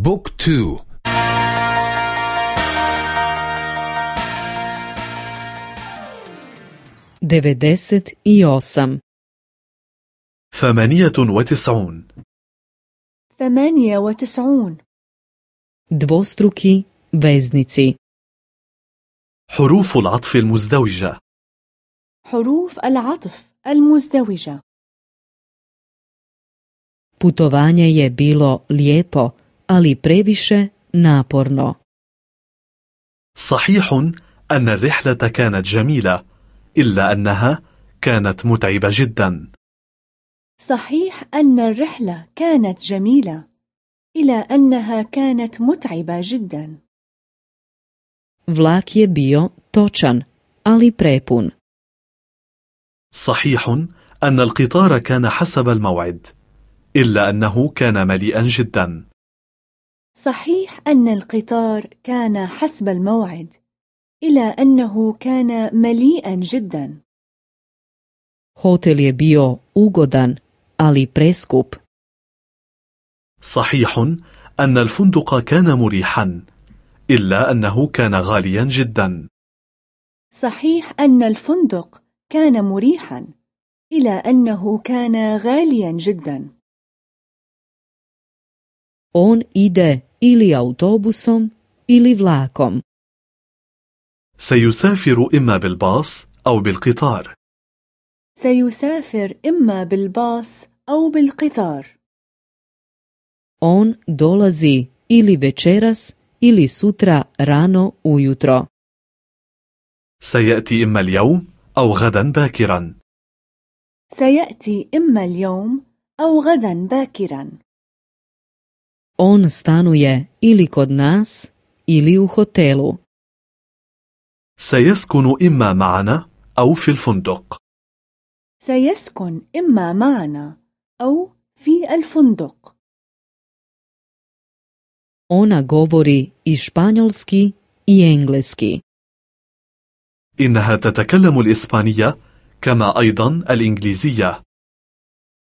بوك تو. i osam ثمانية وتسعون. ثمانية وتسعون. dvostruki veznici حروف العطف المزدوجة. حروف العطف المزدوجة. Putovanje je bilo lijepo, ali previše naporno. صحيح أن الرحلة كانت جميلة إلا أنها كانت متعبة جدا صحيح أن الرحلة كانت جميلة إلى أنها كانت متعبة جدا Vlak je bio točan, ali prepun. صحيح أن القطار كان حسب الموعد إلا أنه كان مليئا جدا صحيح أن القطار كان حسب الموعد إلى أنه كان مليئا جدا. Hotel je bio ugodan, ali preskup. صحيح أن الفندق كان مريحا إلا أنه كان غاليا جدا. صحيح أن الفندق كان مريحا إلى أنه كان غاليا جدا. On ide ili autobusom ili vlakom. سيسافر إما بالباص أو بالقطار سيسافر إما بالباص أو بالقطار On dolazi ili večeras ili sutra rano ujutro. سيأتي إما اليوم أو غدا باكرا سيأتي إما اليوم أو غدا باكرا On stanuje ili kod nas ili u hotelu. سيسكن إما معنا أو في الفندق سيسكن إما معنا أو في الفندق Ona govori i španjolski i engleski. إنها تتكلم الإسبانية كما أيضا الإنجليزية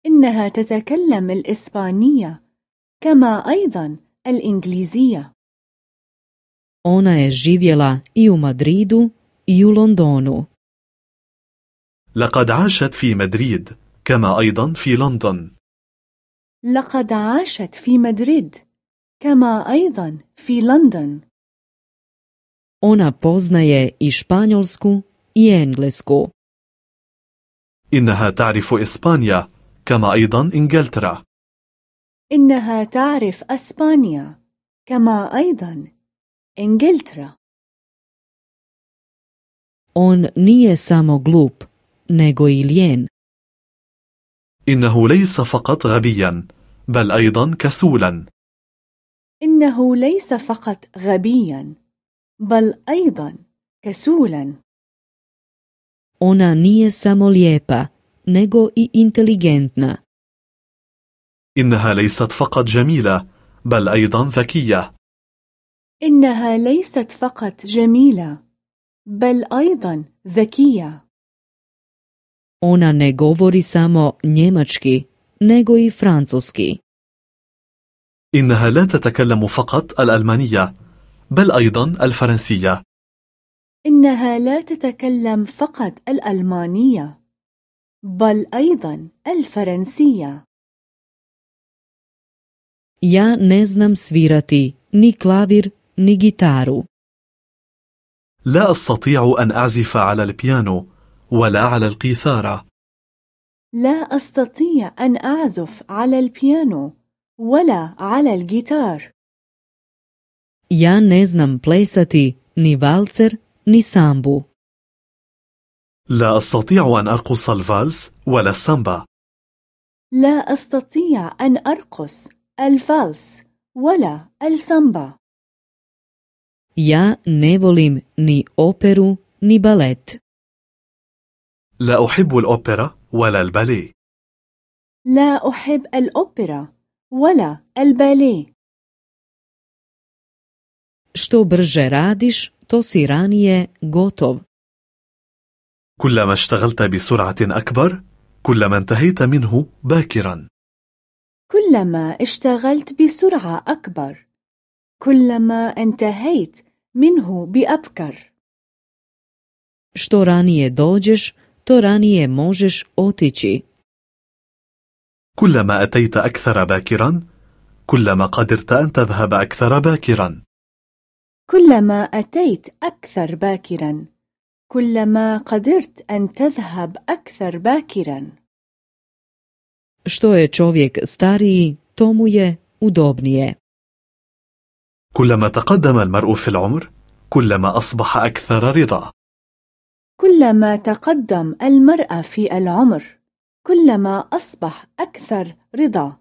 إنها تتكلم الإسبانية كما أيضا الإنجليزية Ona je živjela i u Madridu i u Londonu. لقد عاشت في مدريد كما أيضا في لندن لقد عاشت في مدريد كما أيضا في لندن Ona poznaje i španjolsku i englesku. إنها تعرف إسبانيا كما أيضا إنجلترا إنها تعرف أسبانيا كما أيضا إنجلترا On nije samo glup, nego i lijen. إنه ليس فقط غبيا بل أيضا كسولا إنه ليس فقط غبيا بل أيضا كسولا Ona nije samo lijepa, nego i inteligentna. إنها ليست فقط جميلة بل أيضا ذكية. إنها ليست فقط جميلة بل أيضا ذكية. Ona ne govori samo njemački, nego i francuski. إنها لا تتكلم فقط الألمانية بل أيضا الفرنسية. إنها لا تتكلم فقط الألمانية بل أيضا الفرنسية. Ja ne znam svirati ni klavir ni gitaru. لا أستطيع أن أعزف على البيانو ولا على القيثارة لا أستطيع أن أعزف على البيانو ولا على الجيتار Ja ne znam plesati ni valcer ni sambu. لا أستطيع أن أرقص الفالس ولا السامبا لا أستطيع أن أرقص الفالس ولا السامبا Ja ne volim ni operu ni balet. لا أحب الأوبرا ولا الباليه لا أحب الأوبرا ولا الباليه Što brže radiš, to si ranije gotov. كلما اشتغلت بسرعة أكبر كلما انتهيت منه باكرا كلما اشتغلت بسرعة أكبر. كلما انتهيت منه بأبكر. Što ranije dođeš, to ranije možeš otići. كلما أتيت أكثر باكرا كلما قدرت أن تذهب أكثر باكرا. كلما أتيت أكثر باكرا كلما قدرت أن تذهب أكثر باكرا. Što je čovjek stariji, to mu je udobnije. كلما تقدم المرء في العمر كلما أصبح أكثر رضا كلما تقدم المرأة في العمر كلما أصبح أكثر رضا